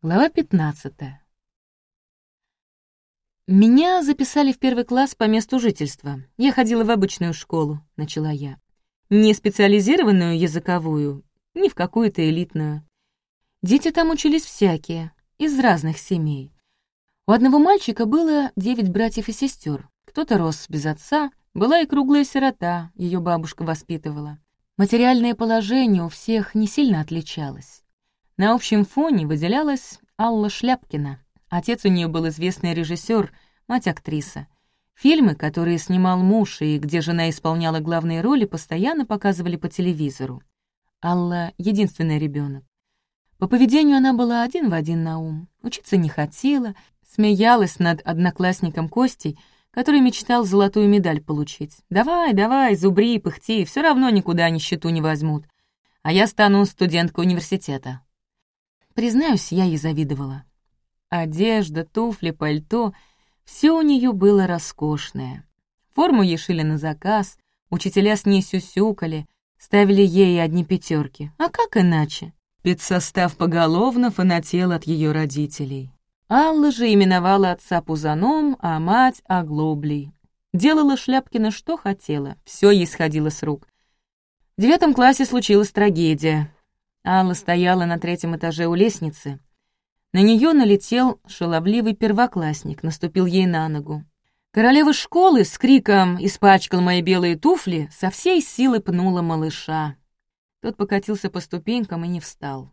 Глава 15. Меня записали в первый класс по месту жительства. Я ходила в обычную школу, начала я. Не специализированную языковую, ни в какую-то элитную. Дети там учились всякие, из разных семей. У одного мальчика было девять братьев и сестер. Кто-то рос без отца, была и круглая сирота, ее бабушка воспитывала. Материальное положение у всех не сильно отличалось. На общем фоне выделялась Алла Шляпкина. Отец у нее был известный режиссер, мать актриса. Фильмы, которые снимал муж и где жена исполняла главные роли, постоянно показывали по телевизору. Алла — единственный ребенок. По поведению она была один в один на ум. Учиться не хотела, смеялась над одноклассником Костей, который мечтал золотую медаль получить. «Давай, давай, зубри, пыхти, все равно никуда ни счету не возьмут. А я стану студенткой университета». Признаюсь, я ей завидовала. Одежда, туфли, пальто — все у нее было роскошное. Форму ей шили на заказ, учителя с ней сюсюкали, ставили ей одни пятерки. А как иначе? Педсостав поголовно фанател от ее родителей. Алла же именовала отца Пузаном, а мать — Оглоблей. Делала Шляпкина что хотела, все ей сходило с рук. В девятом классе случилась трагедия. Алла стояла на третьем этаже у лестницы. На нее налетел шаловливый первоклассник, наступил ей на ногу. Королева школы с криком «Испачкал мои белые туфли!» со всей силы пнула малыша. Тот покатился по ступенькам и не встал.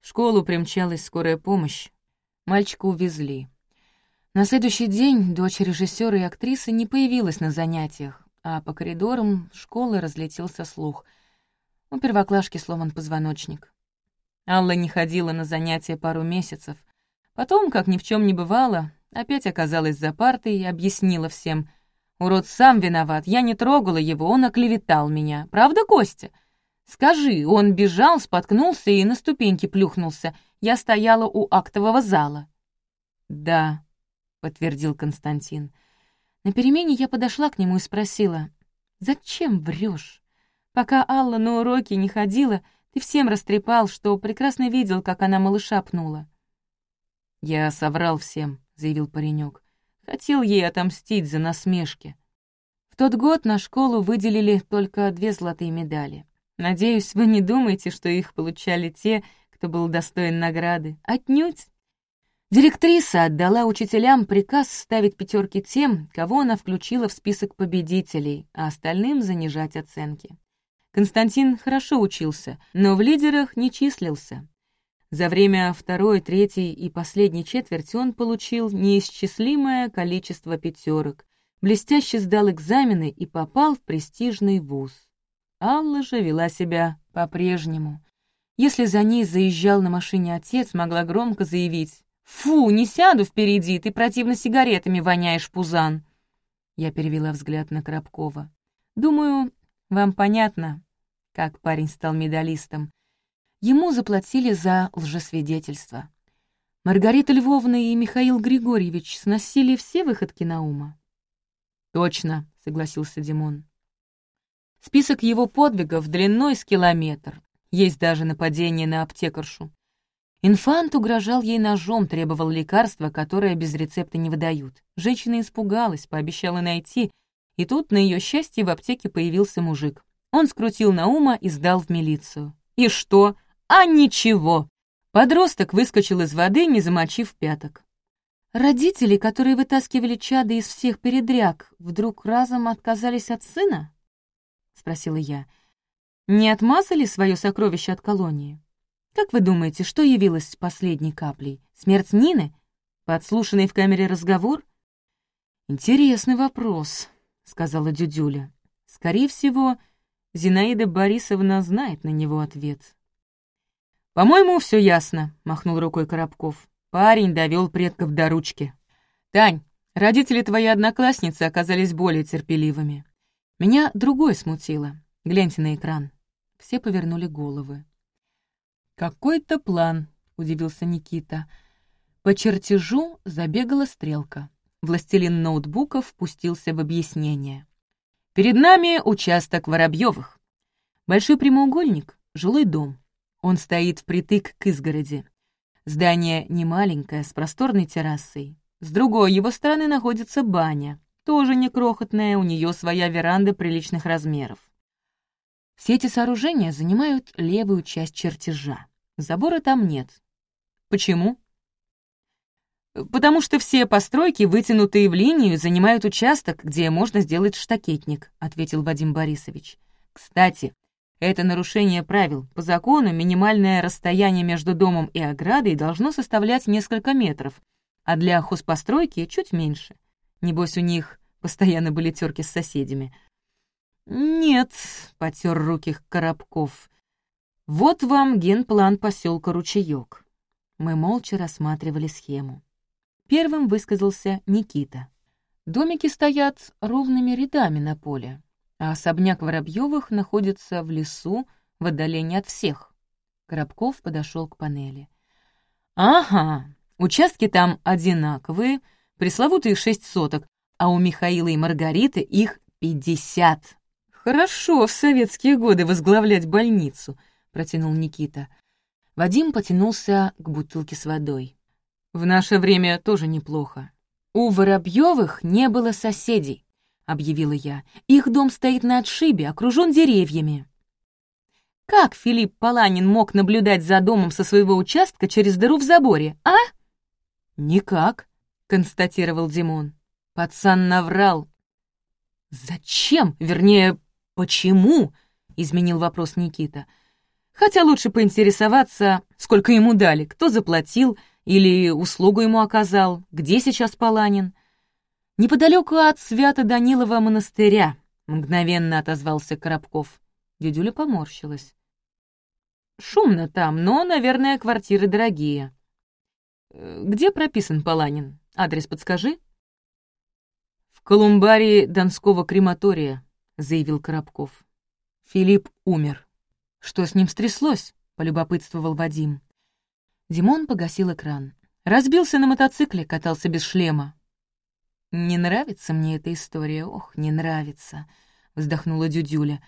В школу примчалась скорая помощь. Мальчика увезли. На следующий день дочь режиссера и актрисы не появилась на занятиях, а по коридорам школы разлетелся слух. У первоклашки сломан позвоночник. Алла не ходила на занятия пару месяцев. Потом, как ни в чем не бывало, опять оказалась за партой и объяснила всем. «Урод сам виноват, я не трогала его, он оклеветал меня. Правда, Костя? Скажи, он бежал, споткнулся и на ступеньки плюхнулся. Я стояла у актового зала». «Да», — подтвердил Константин. На перемене я подошла к нему и спросила, «Зачем врешь? Пока Алла на уроки не ходила, ты всем растрепал, что прекрасно видел, как она малыша пнула». «Я соврал всем», — заявил паренек. «Хотел ей отомстить за насмешки». В тот год на школу выделили только две золотые медали. Надеюсь, вы не думаете, что их получали те, кто был достоин награды. Отнюдь. Директриса отдала учителям приказ ставить пятерки тем, кого она включила в список победителей, а остальным занижать оценки. Константин хорошо учился, но в лидерах не числился. За время второй, третьей и последней четверти он получил неисчислимое количество пятерок, блестяще сдал экзамены и попал в престижный вуз. Алла же вела себя по-прежнему. Если за ней заезжал на машине отец, могла громко заявить «Фу, не сяду впереди, ты противно сигаретами воняешь, Пузан!» Я перевела взгляд на Коробкова. «Думаю, вам понятно, как парень стал медалистом. Ему заплатили за лжесвидетельство. Маргарита Львовна и Михаил Григорьевич сносили все выходки на ума. «Точно», — согласился Димон. Список его подвигов длиной с километр. Есть даже нападение на аптекаршу. Инфант угрожал ей ножом, требовал лекарства, которое без рецепта не выдают. Женщина испугалась, пообещала найти, и тут, на ее счастье, в аптеке появился мужик. Он скрутил Наума и сдал в милицию. И что? А ничего! Подросток выскочил из воды, не замочив пяток. Родители, которые вытаскивали чады из всех передряг, вдруг разом отказались от сына? — спросила я. «Не отмазали свое сокровище от колонии? Как вы думаете, что явилось последней каплей? Смерть Нины? Подслушанный в камере разговор?» «Интересный вопрос», — сказала Дюдюля. «Скорее всего, Зинаида Борисовна знает на него ответ. «По-моему, все ясно», — махнул рукой Коробков. Парень довел предков до ручки. «Тань, родители твоей одноклассницы оказались более терпеливыми. Меня другое смутило. Гляньте на экран». Все повернули головы. «Какой-то план», — удивился Никита. По чертежу забегала стрелка. Властелин ноутбуков впустился в объяснение. Перед нами участок Воробьевых. Большой прямоугольник — жилой дом. Он стоит впритык к изгороди. Здание немаленькое, с просторной террасой. С другой его стороны находится баня, тоже не крохотная, у нее своя веранда приличных размеров. Все эти сооружения занимают левую часть чертежа. Забора там нет. Почему? «Потому что все постройки, вытянутые в линию, занимают участок, где можно сделать штакетник», — ответил Вадим Борисович. «Кстати, это нарушение правил. По закону минимальное расстояние между домом и оградой должно составлять несколько метров, а для хозпостройки чуть меньше. Небось, у них постоянно были терки с соседями». «Нет», — потер руки Коробков. «Вот вам генплан поселка Ручеек». Мы молча рассматривали схему. Первым высказался Никита. Домики стоят ровными рядами на поле, а особняк Воробьевых находится в лесу в отдалении от всех. Коробков подошел к панели. «Ага, участки там одинаковые, пресловутые шесть соток, а у Михаила и Маргариты их пятьдесят. Хорошо в советские годы возглавлять больницу», — протянул Никита. Вадим потянулся к бутылке с водой. В наше время тоже неплохо. У Воробьевых не было соседей, объявила я. Их дом стоит на отшибе, окружен деревьями. Как Филипп Паланин мог наблюдать за домом со своего участка через дыру в заборе, а? Никак, констатировал Димон. Пацан наврал. Зачем? Вернее, почему? изменил вопрос Никита. Хотя лучше поинтересоваться, сколько ему дали, кто заплатил, или услугу ему оказал? Где сейчас Паланин?» «Неподалеку от Свято-Данилова монастыря», — мгновенно отозвался Коробков. Дюдюля поморщилась. «Шумно там, но, наверное, квартиры дорогие». «Э, «Где прописан Паланин? Адрес подскажи». «В колумбарии Донского крематория», — заявил Коробков. Филипп умер. «Что с ним стряслось?» — полюбопытствовал Вадим. Димон погасил экран. Разбился на мотоцикле, катался без шлема. «Не нравится мне эта история, ох, не нравится», — вздохнула Дюдюля.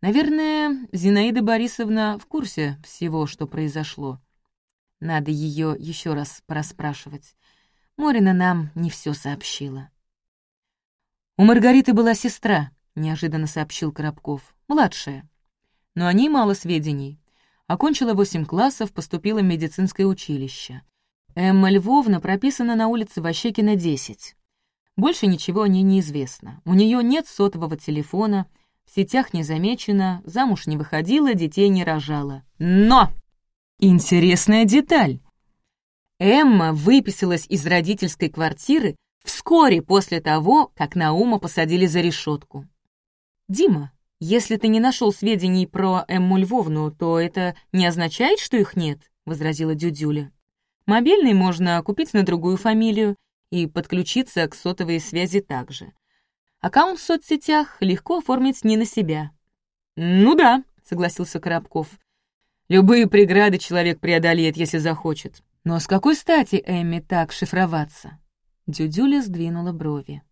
«Наверное, Зинаида Борисовна в курсе всего, что произошло. Надо ее еще раз проспрашивать. Морина нам не все сообщила». «У Маргариты была сестра», — неожиданно сообщил Коробков, — «младшая. Но о ней мало сведений. Окончила восемь классов, поступила в медицинское училище. Эмма Львовна прописана на улице Ващекина, 10. Больше ничего о ней не известно. У нее нет сотового телефона, в сетях не замечена, замуж не выходила, детей не рожала. Но! Интересная деталь. Эмма выписалась из родительской квартиры вскоре после того, как Наума посадили за решетку. «Дима, «Если ты не нашел сведений про Эмму Львовну, то это не означает, что их нет», — возразила Дюдюля. «Мобильный можно купить на другую фамилию и подключиться к сотовой связи также. Аккаунт в соцсетях легко оформить не на себя». «Ну да», — согласился Коробков. «Любые преграды человек преодолеет, если захочет. Но с какой стати Эмми так шифроваться?» Дюдюля сдвинула брови.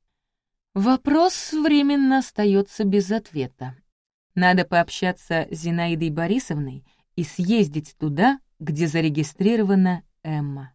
Вопрос временно остается без ответа. Надо пообщаться с Зинаидой Борисовной и съездить туда, где зарегистрирована Эмма.